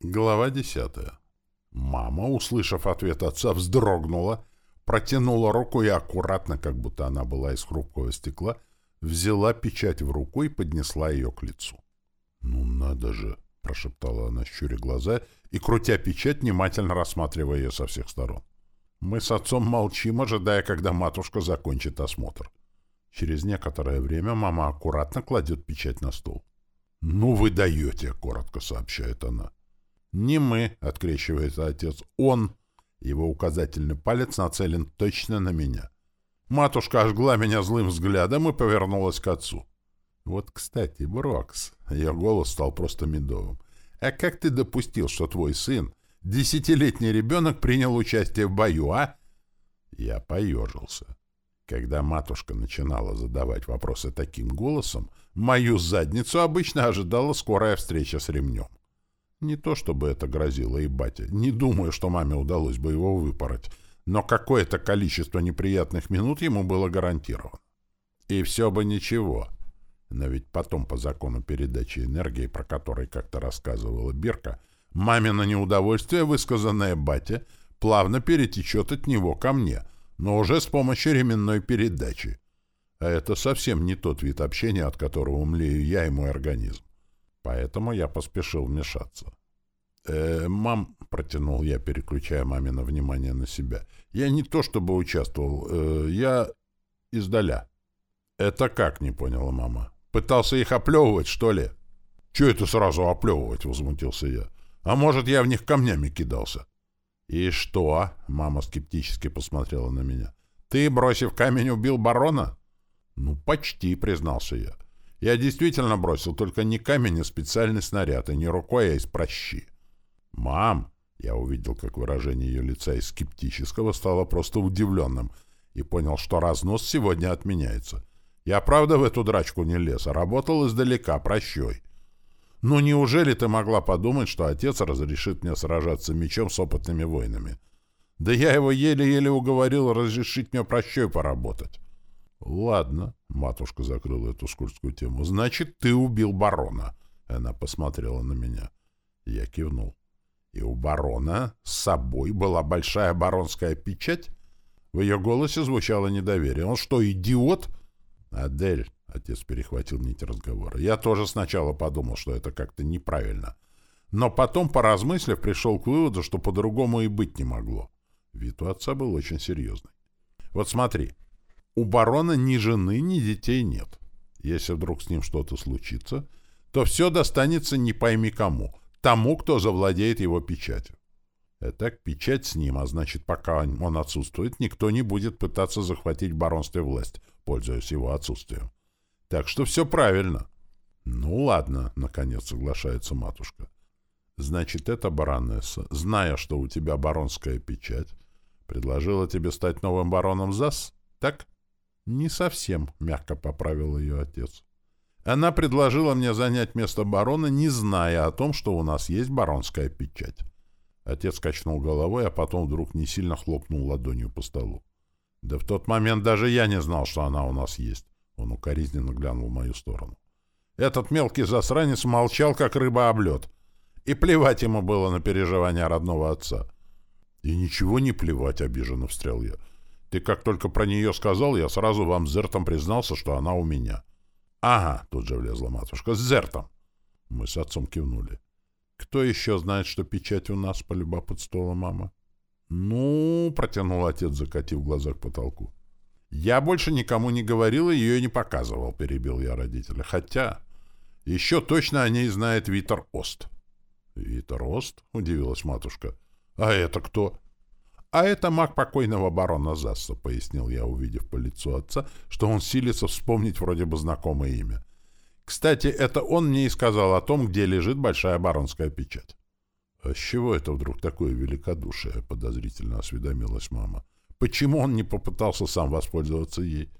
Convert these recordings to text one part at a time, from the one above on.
Глава десятая. Мама, услышав ответ отца, вздрогнула, протянула руку и аккуратно, как будто она была из хрупкого стекла, взяла печать в руку и поднесла ее к лицу. «Ну надо же!» — прошептала она, щуря глаза и, крутя печать, внимательно рассматривая ее со всех сторон. Мы с отцом молчим, ожидая, когда матушка закончит осмотр. Через некоторое время мама аккуратно кладет печать на стол. «Ну вы даете!» — коротко сообщает она. «Не мы», — открещивается отец, — «он». Его указательный палец нацелен точно на меня. Матушка ожгла меня злым взглядом и повернулась к отцу. «Вот, кстати, Брокс», — ее голос стал просто медовым, «а как ты допустил, что твой сын, десятилетний ребенок, принял участие в бою, а?» Я поежился. Когда матушка начинала задавать вопросы таким голосом, мою задницу обычно ожидала скорая встреча с ремнем. Не то чтобы это грозило и батя. Не думаю, что маме удалось бы его выпороть. Но какое-то количество неприятных минут ему было гарантировано. И все бы ничего. Но ведь потом по закону передачи энергии, про который как-то рассказывала Бирка, мамино неудовольствие, высказанное батя, плавно перетечет от него ко мне, но уже с помощью ременной передачи. А это совсем не тот вид общения, от которого млею я и мой организм. Поэтому я поспешил вмешаться. «Э, «Мам», — протянул я, переключая мамино внимание на себя, — «я не то чтобы участвовал, э, я издаля». «Это как?» — не поняла мама. «Пытался их оплевывать, что ли?» «Че это сразу оплевывать?» — возмутился я. «А может, я в них камнями кидался?» «И что?» — мама скептически посмотрела на меня. «Ты, бросив камень, убил барона?» «Ну, почти», — признался я. Я действительно бросил только не камень, а специальный снаряд, и не рукой, а из прощи. «Мам!» — я увидел, как выражение ее лица из скептического стало просто удивленным, и понял, что разнос сегодня отменяется. Я правда в эту драчку не лез, а работал издалека, прощой. Ну неужели ты могла подумать, что отец разрешит мне сражаться мечом с опытными воинами? Да я его еле-еле уговорил разрешить мне прощой поработать. «Ладно», — матушка закрыла эту скользкую тему, — «значит, ты убил барона». Она посмотрела на меня. Я кивнул. «И у барона с собой была большая баронская печать?» В ее голосе звучало недоверие. «Он что, идиот?» «Адель», — отец перехватил нить разговора, — «я тоже сначала подумал, что это как-то неправильно. Но потом, поразмыслив, пришел к выводу, что по-другому и быть не могло». Вид у отца был очень серьезный. «Вот смотри». У барона ни жены, ни детей нет. Если вдруг с ним что-то случится, то все достанется не пойми кому, тому, кто завладеет его печатью. Итак, печать с ним, а значит, пока он отсутствует, никто не будет пытаться захватить в власть, пользуясь его отсутствием. Так что все правильно. Ну ладно, наконец соглашается матушка. Значит, эта баронесса, зная, что у тебя баронская печать, предложила тебе стать новым бароном ЗАС? Так? «Не совсем», — мягко поправил ее отец. «Она предложила мне занять место барона, не зная о том, что у нас есть баронская печать». Отец качнул головой, а потом вдруг не сильно хлопнул ладонью по столу. «Да в тот момент даже я не знал, что она у нас есть». Он укоризненно глянул в мою сторону. Этот мелкий засранец молчал, как рыба об лед. И плевать ему было на переживания родного отца. «И ничего не плевать», — обиженно встрял я. Ты как только про нее сказал, я сразу вам с Зертом признался, что она у меня. — Ага, — тут же влезла матушка, — с Зертом. Мы с отцом кивнули. — Кто еще знает, что печать у нас? — полюбопытствовала мама. — Ну, — протянул отец, закатив глаза к потолку. — Я больше никому не говорил и ее не показывал, — перебил я родителя. — Хотя еще точно о ней знает Витер Ост. — Витер Ост? — удивилась матушка. — А это кто? — «А это маг покойного барона Засса», — пояснил я, увидев по лицу отца, что он силится вспомнить вроде бы знакомое имя. «Кстати, это он мне и сказал о том, где лежит большая баронская печать». «А с чего это вдруг такое великодушие?» — подозрительно осведомилась мама. «Почему он не попытался сам воспользоваться ей?»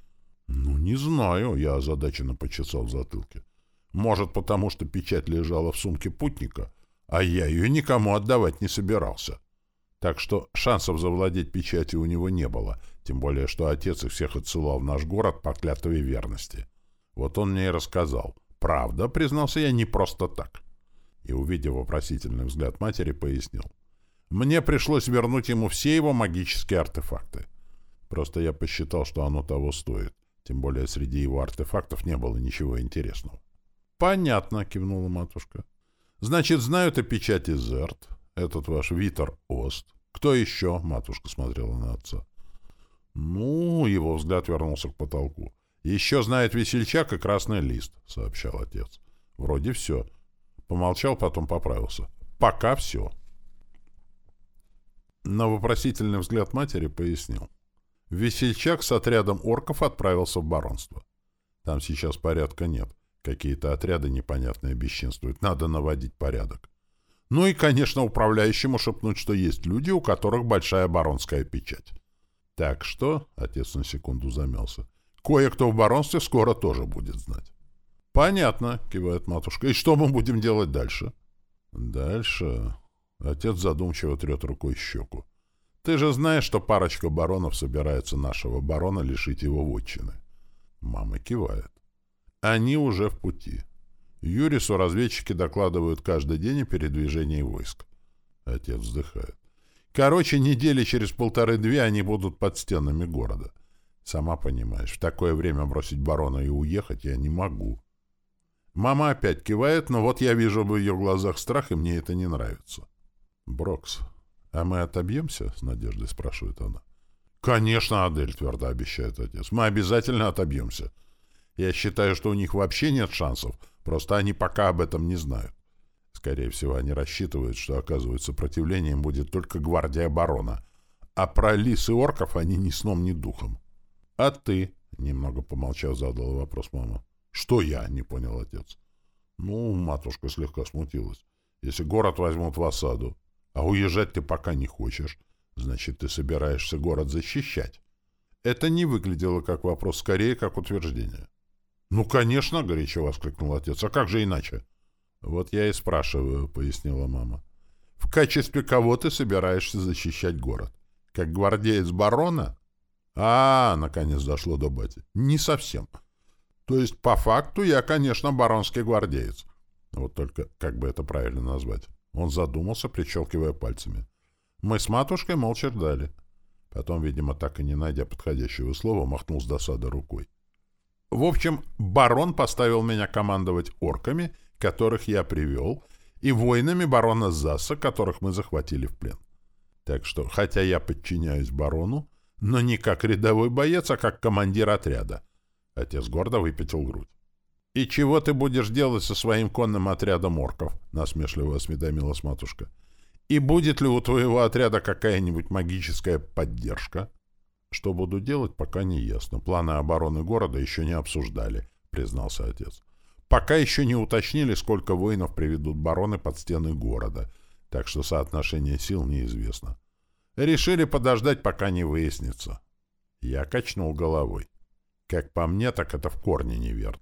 «Ну, не знаю», — я озадаченно почесал в затылке. «Может, потому что печать лежала в сумке путника, а я ее никому отдавать не собирался». Так что шансов завладеть печатью у него не было, тем более, что отец их всех отсылал в наш город по клятве верности. Вот он мне и рассказал. Правда, признался я, не просто так. И, увидев вопросительный взгляд матери, пояснил. Мне пришлось вернуть ему все его магические артефакты. Просто я посчитал, что оно того стоит. Тем более среди его артефактов не было ничего интересного. «Понятно», — кивнула матушка. «Значит, знают о печати Зерт, этот ваш Витер Ост. Кто еще?» — матушка смотрела на отца. «Ну...» — его взгляд вернулся к потолку. «Еще знает весельчак и красный лист», — сообщал отец. «Вроде все». Помолчал, потом поправился. «Пока все». На вопросительный взгляд матери пояснил. Весельчак с отрядом орков отправился в баронство. Там сейчас порядка нет. Какие-то отряды непонятные бесчинствуют. Надо наводить порядок. Ну и, конечно, управляющему шепнуть, что есть люди, у которых большая баронская печать. Так что, отец на секунду замялся, кое-кто в баронстве скоро тоже будет знать. Понятно, кивает матушка. И что мы будем делать дальше? Дальше... Отец задумчиво трет рукой щеку. Ты же знаешь, что парочка баронов собирается нашего барона лишить его вотчины. Мама кивает. Они уже в пути. Юрису разведчики докладывают каждый день о передвижении войск. Отец вздыхает. Короче, недели через полторы-две они будут под стенами города. Сама понимаешь, в такое время бросить барона и уехать я не могу. Мама опять кивает, но вот я вижу в ее глазах страх, и мне это не нравится. Брокс, а мы отобьемся? С надеждой спрашивает она. Конечно, Адель, твердо обещает отец. Мы обязательно отобьемся. Я считаю, что у них вообще нет шансов, просто они пока об этом не знают. Скорее всего, они рассчитывают, что оказывать сопротивление им будет только гвардия барона, а про лис и орков они ни сном, ни духом. — А ты? — немного помолчав, задал вопрос мама. — Что я? — не понял отец. — Ну, матушка слегка смутилась. — Если город возьмут в осаду, а уезжать ты пока не хочешь, значит, ты собираешься город защищать. Это не выглядело как вопрос, скорее, как утверждение. — Ну, конечно, — горячо воскликнул отец. — А как же иначе? — Вот я и спрашиваю, — пояснила мама. — В качестве кого ты собираешься защищать город? Как гвардеец барона? А, — наконец дошло до бати. — Не совсем. То есть, по факту, я, конечно, баронский гвардеец. Вот только как бы это правильно назвать? Он задумался, прищелкивая пальцами. Мы с матушкой молча ждали. Потом, видимо, так и не найдя подходящего слова, махнул с досады рукой. В общем, барон поставил меня командовать орками, которых я привел, и воинами барона Заса, которых мы захватили в плен. Так что, хотя я подчиняюсь барону, но не как рядовой боец, а как командир отряда. Отец гордо выпятил грудь. «И чего ты будешь делать со своим конным отрядом орков?» — насмешливо осведомилась матушка. «И будет ли у твоего отряда какая-нибудь магическая поддержка?» «Что буду делать, пока не ясно. Планы обороны города еще не обсуждали», — признался отец. «Пока еще не уточнили, сколько воинов приведут бароны под стены города, так что соотношение сил неизвестно. Решили подождать, пока не выяснится». Я качнул головой. Как по мне, так это в корне неверно.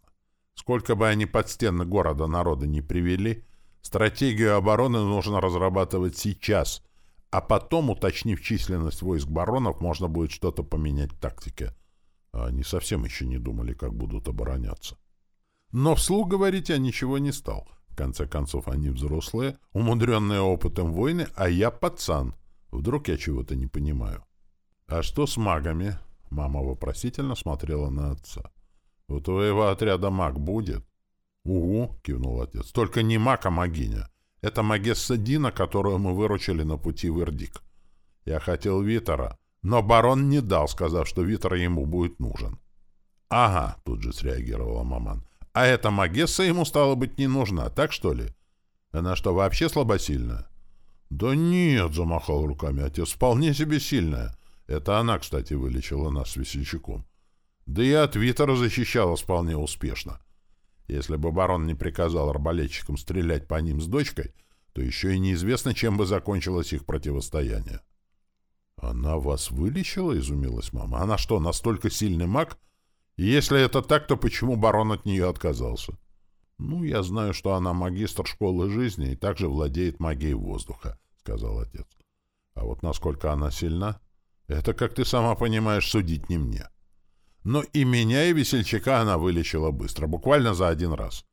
Сколько бы они под стены города народа не привели, стратегию обороны нужно разрабатывать сейчас, а потом, уточнив численность войск баронов, можно будет что-то поменять в тактике. А они совсем еще не думали, как будут обороняться. Но вслух говорить я ничего не стал. В конце концов, они взрослые, умудренные опытом войны, а я пацан. Вдруг я чего-то не понимаю. «А что с магами?» Мама вопросительно смотрела на отца. «У твоего отряда маг будет?» «Угу», — кивнул отец. «Только не маг, а магиня. Это магесса Дина, которую мы выручили на пути в Ирдик. Я хотел Витера, но барон не дал, сказав, что Витер ему будет нужен». «Ага», — тут же среагировала маман. «А эта магесса ему, стало быть, не нужна, так что ли? Она что, вообще слабосильная?» «Да нет», — замахал руками отец, — «вполне себе сильная. Это она, кстати, вылечила нас с весельчаком. Да и от Витера защищалась вполне успешно. Если бы барон не приказал арбалетчикам стрелять по ним с дочкой, то еще и неизвестно, чем бы закончилось их противостояние. «Она вас вылечила?» — изумилась мама. «Она что, настолько сильный маг? И если это так, то почему барон от нее отказался?» «Ну, я знаю, что она магистр школы жизни и также владеет магией воздуха», — сказал отец. «А вот насколько она сильна, это, как ты сама понимаешь, судить не мне». Но и меня, и весельчака она вылечила быстро, буквально за один раз.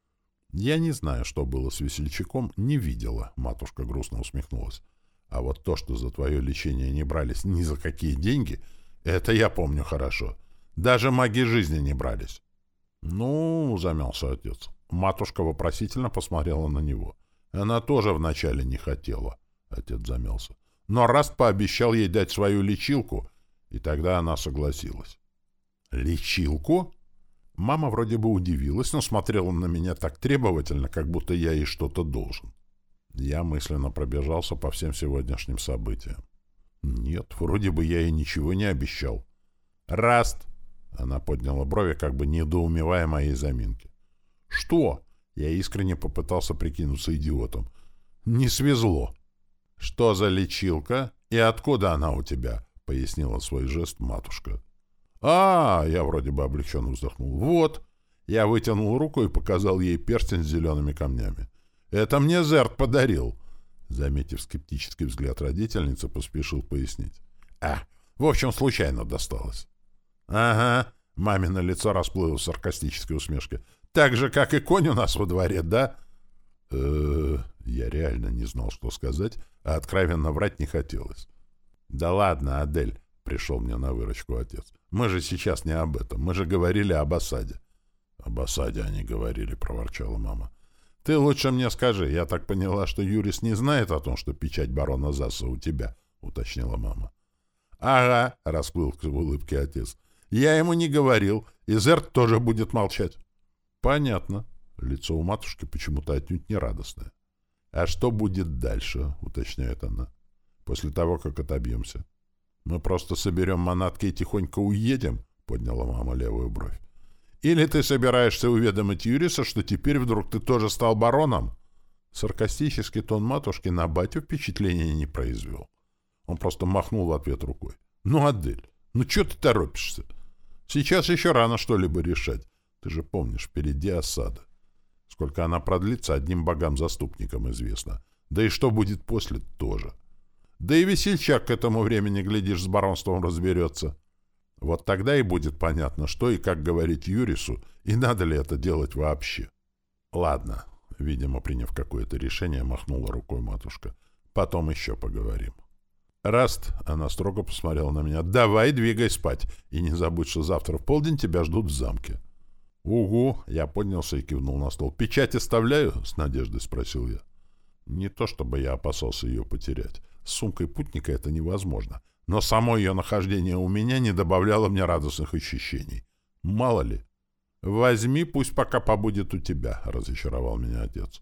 Я не знаю, что было с весельчаком, не видела, матушка грустно усмехнулась. А вот то, что за твое лечение не брались ни за какие деньги, это я помню хорошо. Даже маги жизни не брались. Ну, замялся отец. Матушка вопросительно посмотрела на него. Она тоже вначале не хотела. Отец замялся. Но раз пообещал ей дать свою лечилку, и тогда она согласилась. «Лечилку?» Мама вроде бы удивилась, но смотрела на меня так требовательно, как будто я ей что-то должен. Я мысленно пробежался по всем сегодняшним событиям. Нет, вроде бы я ей ничего не обещал. «Раст!» Она подняла брови, как бы недоумевая моей заминки. «Что?» Я искренне попытался прикинуться идиотом. «Не свезло». «Что за лечилка? И откуда она у тебя?» — пояснила свой жест матушка. «А, я вроде бы облегченно вздохнул. Вот!» Я вытянул руку и показал ей перстень с зелеными камнями. «Это мне Зерт подарил!» Заметив скептический взгляд родительницы, поспешил пояснить. «А, в общем, случайно досталось». «Ага», — мамино лицо расплылось в саркастической усмешке. «Так же, как и конь у нас во дворе, да?» э Я реально не знал, что сказать, а откровенно врать не хотелось. «Да ладно, Адель», — пришел мне на выручку отец. Мы же сейчас не об этом. Мы же говорили об осаде. — Об осаде они говорили, — проворчала мама. — Ты лучше мне скажи. Я так поняла, что Юрис не знает о том, что печать барона Заса у тебя, — уточнила мама. — Ага, — расплылся в улыбке отец. — Я ему не говорил, и Зерт тоже будет молчать. — Понятно. Лицо у матушки почему-то отнюдь не радостное. — А что будет дальше, — уточняет она, — после того, как отобьемся? — «Мы просто соберем манатки и тихонько уедем», — подняла мама левую бровь. «Или ты собираешься уведомить Юриса, что теперь вдруг ты тоже стал бароном?» Саркастический тон матушки на батю впечатления не произвел. Он просто махнул в ответ рукой. «Ну, Адель, ну что ты торопишься? Сейчас еще рано что-либо решать. Ты же помнишь, впереди осада. Сколько она продлится, одним богам-заступникам известно. Да и что будет после, тоже. Да и весельчак к этому времени, глядишь, с баронством разберется. Вот тогда и будет понятно, что и как говорить Юрису, и надо ли это делать вообще. Ладно, видимо, приняв какое-то решение, махнула рукой матушка. Потом еще поговорим. Раст, она строго посмотрела на меня, давай двигай спать, и не забудь, что завтра в полдень тебя ждут в замке. Угу, я поднялся и кивнул на стол. Печать оставляю? С надеждой спросил я. Не то чтобы я опасался ее потерять. С сумкой путника это невозможно. Но само ее нахождение у меня не добавляло мне радостных ощущений. Мало ли. «Возьми, пусть пока побудет у тебя», — разочаровал меня отец.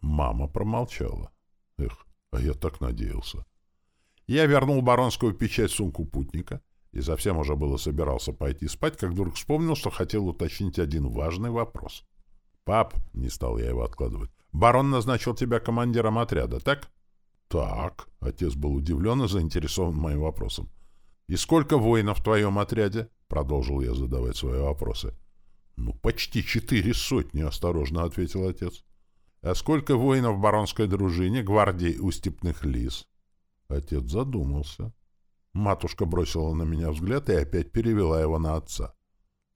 Мама промолчала. Эх, а я так надеялся. Я вернул баронскую печать сумку путника и совсем уже было собирался пойти спать, как вдруг вспомнил, что хотел уточнить один важный вопрос. «Пап», — не стал я его откладывать, — «барон назначил тебя командиром отряда, так?» «Так», — отец был удивлен и заинтересован моим вопросом. «И сколько воинов в твоем отряде?» — продолжил я задавать свои вопросы. «Ну, почти четыре сотни», — осторожно ответил отец. «А сколько воинов в баронской дружине, гвардии у степных лис?» Отец задумался. Матушка бросила на меня взгляд и опять перевела его на отца.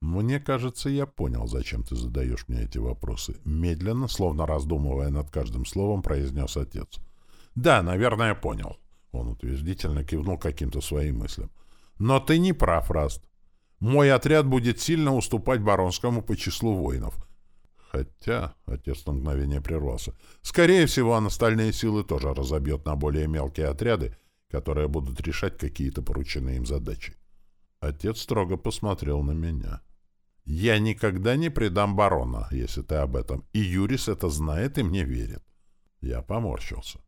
«Мне кажется, я понял, зачем ты задаешь мне эти вопросы». Медленно, словно раздумывая над каждым словом, произнес отец. «Да, наверное, понял». Он утвердительно кивнул каким-то своим мыслям. «Но ты не прав, Раст. Мой отряд будет сильно уступать Баронскому по числу воинов». Хотя, отец на мгновение прервался, скорее всего, он остальные силы тоже разобьет на более мелкие отряды, которые будут решать какие-то порученные им задачи. Отец строго посмотрел на меня. «Я никогда не предам барона, если ты об этом, и Юрис это знает и мне верит». Я поморщился.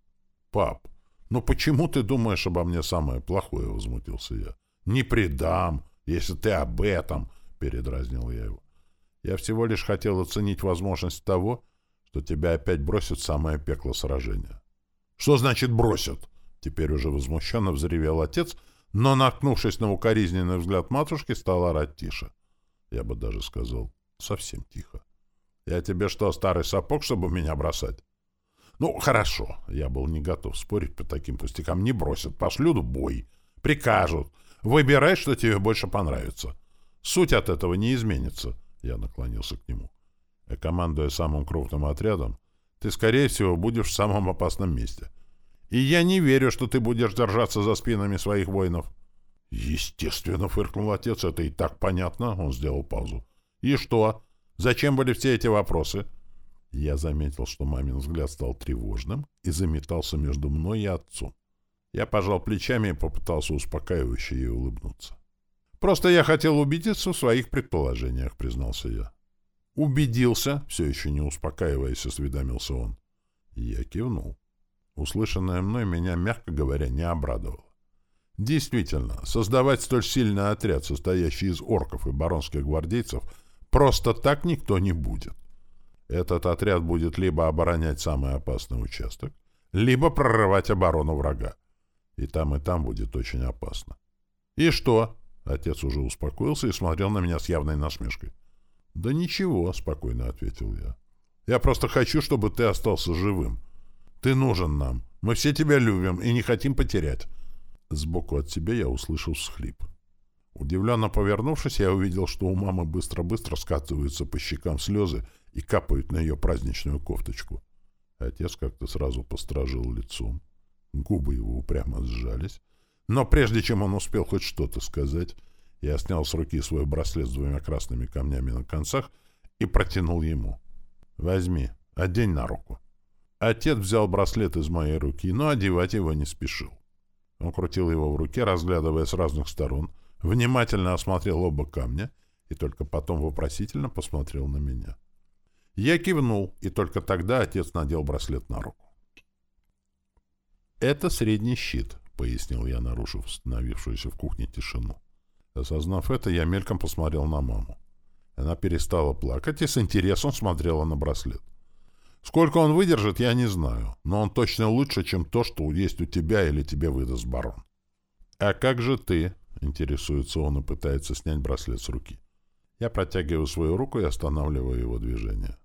«Пап, ну почему ты думаешь обо мне самое плохое?» — возмутился я. «Не предам, если ты об этом!» — передразнил я его. «Я всего лишь хотел оценить возможность того, что тебя опять бросят в самое пекло сражения». «Что значит бросят?» Теперь уже возмущенно взревел отец, но, наткнувшись на укоризненный взгляд матушки, стал орать тише. Я бы даже сказал, совсем тихо. «Я тебе что, старый сапог, чтобы меня бросать?» Ну, хорошо. Я был не готов спорить по таким пустякам. Не бросят, пошлют в бой. Прикажут. Выбирай, что тебе больше понравится. Суть от этого не изменится. Я наклонился к нему. А командуя самым крупным отрядом, ты, скорее всего, будешь в самом опасном месте. И я не верю, что ты будешь держаться за спинами своих воинов. Естественно, фыркнул отец, это и так понятно, он сделал паузу. И что? Зачем были все эти вопросы? Я заметил, что мамин взгляд стал тревожным и заметался между мной и отцом. Я пожал плечами и попытался успокаивающе ей улыбнуться. «Просто я хотел убедиться в своих предположениях», — признался я. «Убедился?» — все еще не успокаиваясь, осведомился он. Я кивнул. Услышанное мной меня, мягко говоря, не обрадовало. Действительно, создавать столь сильный отряд, состоящий из орков и баронских гвардейцев, просто так никто не будет. Этот отряд будет либо оборонять самый опасный участок, либо прорывать оборону врага. И там, и там будет очень опасно. «И что?» — отец уже успокоился и смотрел на меня с явной насмешкой. «Да ничего», — спокойно ответил я. «Я просто хочу, чтобы ты остался живым. Ты нужен нам. Мы все тебя любим и не хотим потерять». Сбоку от себя я услышал всхлип. Удивленно повернувшись, я увидел, что у мамы быстро-быстро скатываются по щекам слезы и капают на ее праздничную кофточку. Отец как-то сразу постражил лицом. Губы его упрямо сжались. Но прежде чем он успел хоть что-то сказать, я снял с руки свой браслет с двумя красными камнями на концах и протянул ему. «Возьми, одень на руку». Отец взял браслет из моей руки, но одевать его не спешил. Он крутил его в руке, разглядывая с разных сторон, внимательно осмотрел оба камня и только потом вопросительно посмотрел на меня. Я кивнул, и только тогда отец надел браслет на руку. «Это средний щит», — пояснил я, нарушив установившуюся в кухне тишину. Осознав это, я мельком посмотрел на маму. Она перестала плакать и с интересом смотрела на браслет. Сколько он выдержит, я не знаю, но он точно лучше, чем то, что есть у тебя или тебе выдаст барон. «А как же ты?» — интересуется он и пытается снять браслет с руки. Я протягиваю свою руку и останавливаю его движение.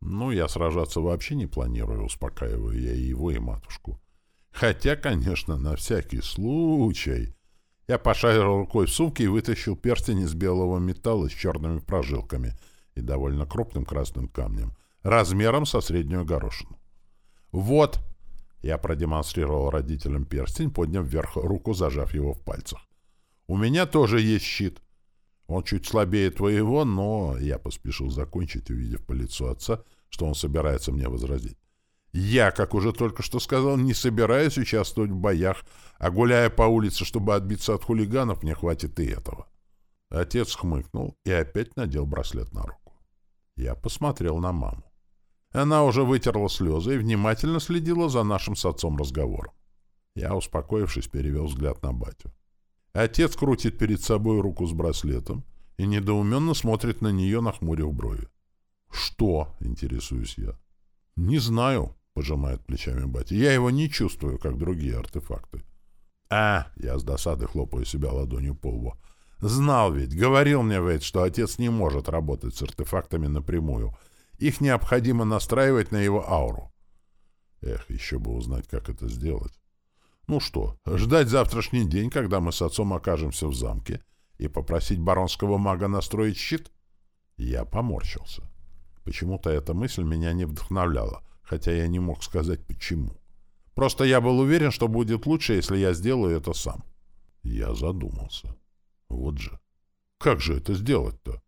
«Ну, я сражаться вообще не планирую», — успокаиваю я и его, и матушку. «Хотя, конечно, на всякий случай...» Я пошарил рукой в сумке и вытащил перстень из белого металла с черными прожилками и довольно крупным красным камнем — размером со среднюю горошину. «Вот!» — я продемонстрировал родителям перстень, подняв вверх руку, зажав его в пальцах. «У меня тоже есть щит. Он чуть слабее твоего, но...» Я поспешил закончить, увидев по лицу отца, что он собирается мне возразить. «Я, как уже только что сказал, не собираюсь участвовать в боях, а гуляя по улице, чтобы отбиться от хулиганов, мне хватит и этого». Отец хмыкнул и опять надел браслет на руку. Я посмотрел на маму. Она уже вытерла слезы и внимательно следила за нашим с отцом разговором. Я, успокоившись, перевел взгляд на батю. Отец крутит перед собой руку с браслетом и недоуменно смотрит на нее, нахмурив брови. «Что?» — интересуюсь я. «Не знаю», — пожимает плечами батя. «Я его не чувствую, как другие артефакты». «А!» — я с досады хлопаю себя ладонью по лбу. «Знал ведь, говорил мне ведь, что отец не может работать с артефактами напрямую, их необходимо настраивать на его ауру. Эх, еще бы узнать, как это сделать. Ну что, ждать завтрашний день, когда мы с отцом окажемся в замке, и попросить баронского мага настроить щит? Я поморщился. Почему-то эта мысль меня не вдохновляла, хотя я не мог сказать почему. Просто я был уверен, что будет лучше, если я сделаю это сам. Я задумался. Вот же. Как же это сделать-то?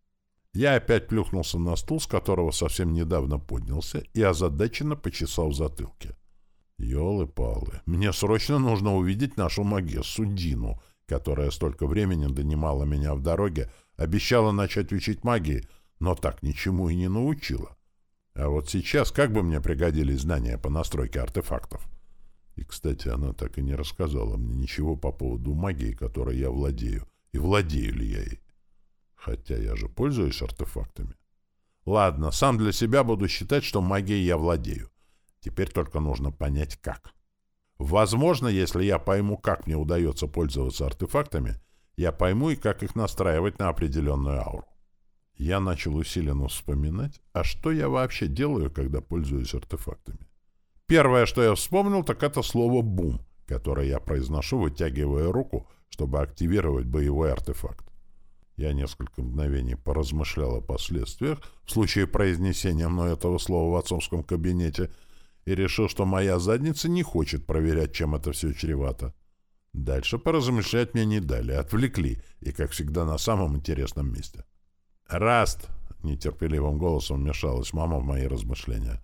Я опять плюхнулся на стул, с которого совсем недавно поднялся, и озадаченно почесал в затылке. Ёлы-палы, мне срочно нужно увидеть нашу Магессу Дину, которая столько времени донимала меня в дороге, обещала начать учить магии, но так ничему и не научила. А вот сейчас как бы мне пригодились знания по настройке артефактов? И, кстати, она так и не рассказала мне ничего по поводу магии, которой я владею, и владею ли я ей. Хотя я же пользуюсь артефактами. Ладно, сам для себя буду считать, что магией я владею. Теперь только нужно понять, как. Возможно, если я пойму, как мне удается пользоваться артефактами, я пойму и как их настраивать на определенную ауру. Я начал усиленно вспоминать, а что я вообще делаю, когда пользуюсь артефактами. Первое, что я вспомнил, так это слово «бум», которое я произношу, вытягивая руку, чтобы активировать боевой артефакт. Я несколько мгновений поразмышлял о последствиях в случае произнесения мной этого слова в отцовском кабинете и решил, что моя задница не хочет проверять, чем это все чревато. Дальше поразмышлять мне не дали, отвлекли, и, как всегда, на самом интересном месте. «Раст!» — нетерпеливым голосом вмешалась мама в мои размышления.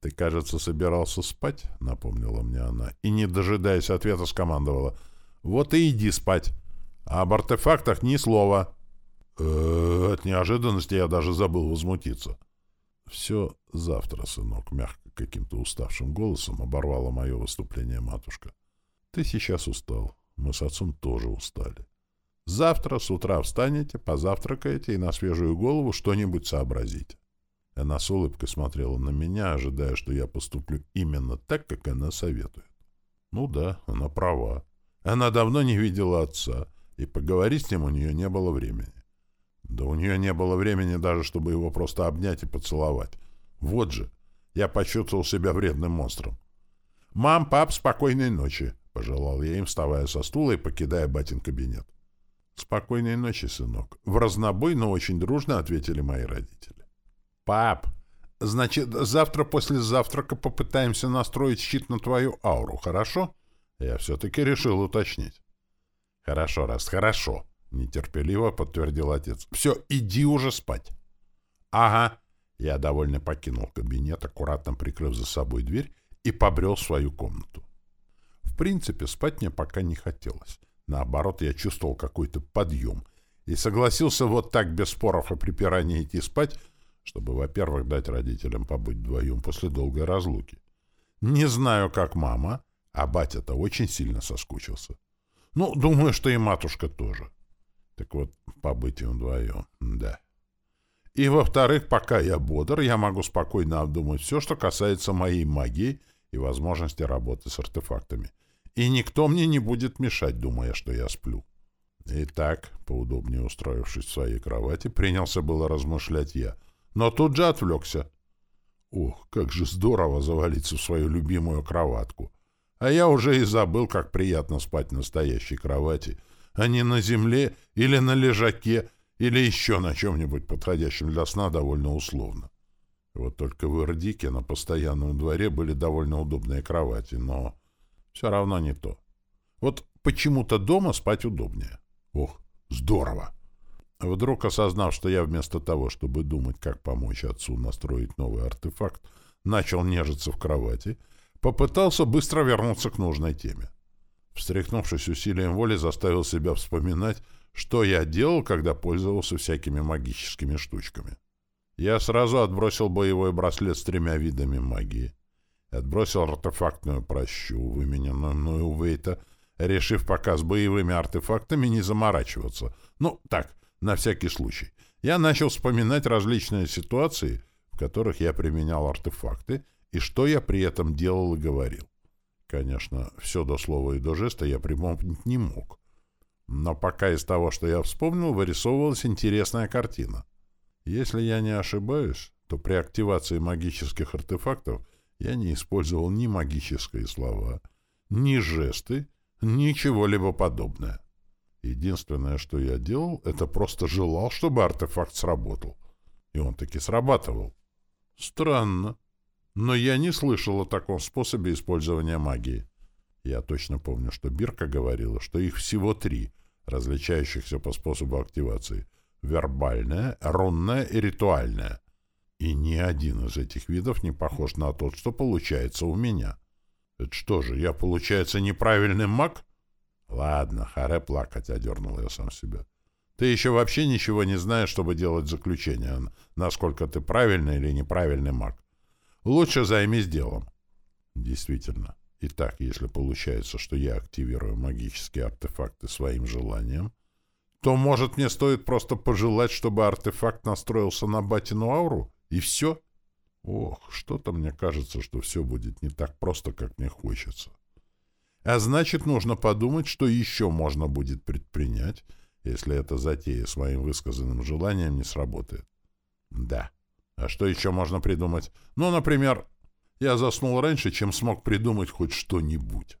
«Ты, кажется, собирался спать?» — напомнила мне она, и, не дожидаясь ответа, скомандовала. «Вот и иди спать. А об артефактах ни слова». От неожиданности я даже забыл возмутиться. «Все завтра, сынок», — мягко каким-то уставшим голосом оборвала мое выступление матушка. «Ты сейчас устал. Мы с отцом тоже устали. Завтра с утра встанете, позавтракаете и на свежую голову что-нибудь сообразите». Она с улыбкой смотрела на меня, ожидая, что я поступлю именно так, как она советует. Ну да, она права. Она давно не видела отца, и поговорить с ним у нее не было времени. Да у нее не было времени даже, чтобы его просто обнять и поцеловать. Вот же, я почувствовал себя вредным монстром. «Мам, пап, спокойной ночи!» — пожелал я им, вставая со стула и покидая батин кабинет. «Спокойной ночи, сынок!» В разнобой, но очень дружно ответили мои родители. «Пап, значит, завтра после завтрака попытаемся настроить щит на твою ауру, хорошо?» Я все-таки решил уточнить. «Хорошо, раз, хорошо!» — нетерпеливо подтвердил отец. «Все, иди уже спать». «Ага». Я довольно покинул кабинет, аккуратно прикрыв за собой дверь, и побрел в свою комнату. В принципе, спать мне пока не хотелось. Наоборот, я чувствовал какой-то подъем и согласился вот так без споров и припираний идти спать, чтобы, во-первых, дать родителям побыть вдвоем после долгой разлуки. Не знаю, как мама, а батя-то очень сильно соскучился. Ну, думаю, что и матушка тоже. Так вот, побыть им вдвоем, да. И, во-вторых, пока я бодр, я могу спокойно обдумать все, что касается моей магии и возможности работы с артефактами. И никто мне не будет мешать, думая, что я сплю. Итак, поудобнее устроившись в своей кровати, принялся было размышлять я, но тут же отвлекся. Ох, как же здорово завалиться в свою любимую кроватку. А я уже и забыл, как приятно спать в настоящей кровати — а не на земле или на лежаке, или еще на чем-нибудь подходящем для сна довольно условно. Вот только в Ирдике на постоянном дворе были довольно удобные кровати, но все равно не то. Вот почему-то дома спать удобнее. Ох, здорово! Вдруг осознав, что я вместо того, чтобы думать, как помочь отцу настроить новый артефакт, начал нежиться в кровати, попытался быстро вернуться к нужной теме. Встряхнувшись усилием воли, заставил себя вспоминать, что я делал, когда пользовался всякими магическими штучками. Я сразу отбросил боевой браслет с тремя видами магии. Отбросил артефактную прощу, вымененную мною у Вейта, решив пока с боевыми артефактами не заморачиваться. Ну, так, на всякий случай. Я начал вспоминать различные ситуации, в которых я применял артефакты, и что я при этом делал и говорил. Конечно, все до слова и до жеста я припомнить не мог. Но пока из того, что я вспомнил, вырисовывалась интересная картина. Если я не ошибаюсь, то при активации магических артефактов я не использовал ни магические слова, ни жесты, ничего-либо подобное. Единственное, что я делал, это просто желал, чтобы артефакт сработал. И он таки срабатывал. Странно. Но я не слышал о таком способе использования магии. Я точно помню, что Бирка говорила, что их всего три, различающихся по способу активации. Вербальная, рунная и ритуальная. И ни один из этих видов не похож на тот, что получается у меня. Это что же, я, получается, неправильный маг? Ладно, харе плакать, одернул я сам себя. Ты еще вообще ничего не знаешь, чтобы делать заключение, насколько ты правильный или неправильный маг. Лучше займись делом. Действительно. Итак, если получается, что я активирую магические артефакты своим желанием, то, может, мне стоит просто пожелать, чтобы артефакт настроился на батину ауру, и все? Ох, что-то мне кажется, что все будет не так просто, как мне хочется. А значит, нужно подумать, что еще можно будет предпринять, если эта затея с моим высказанным желанием не сработает. Да. А что еще можно придумать? Ну, например, я заснул раньше, чем смог придумать хоть что-нибудь.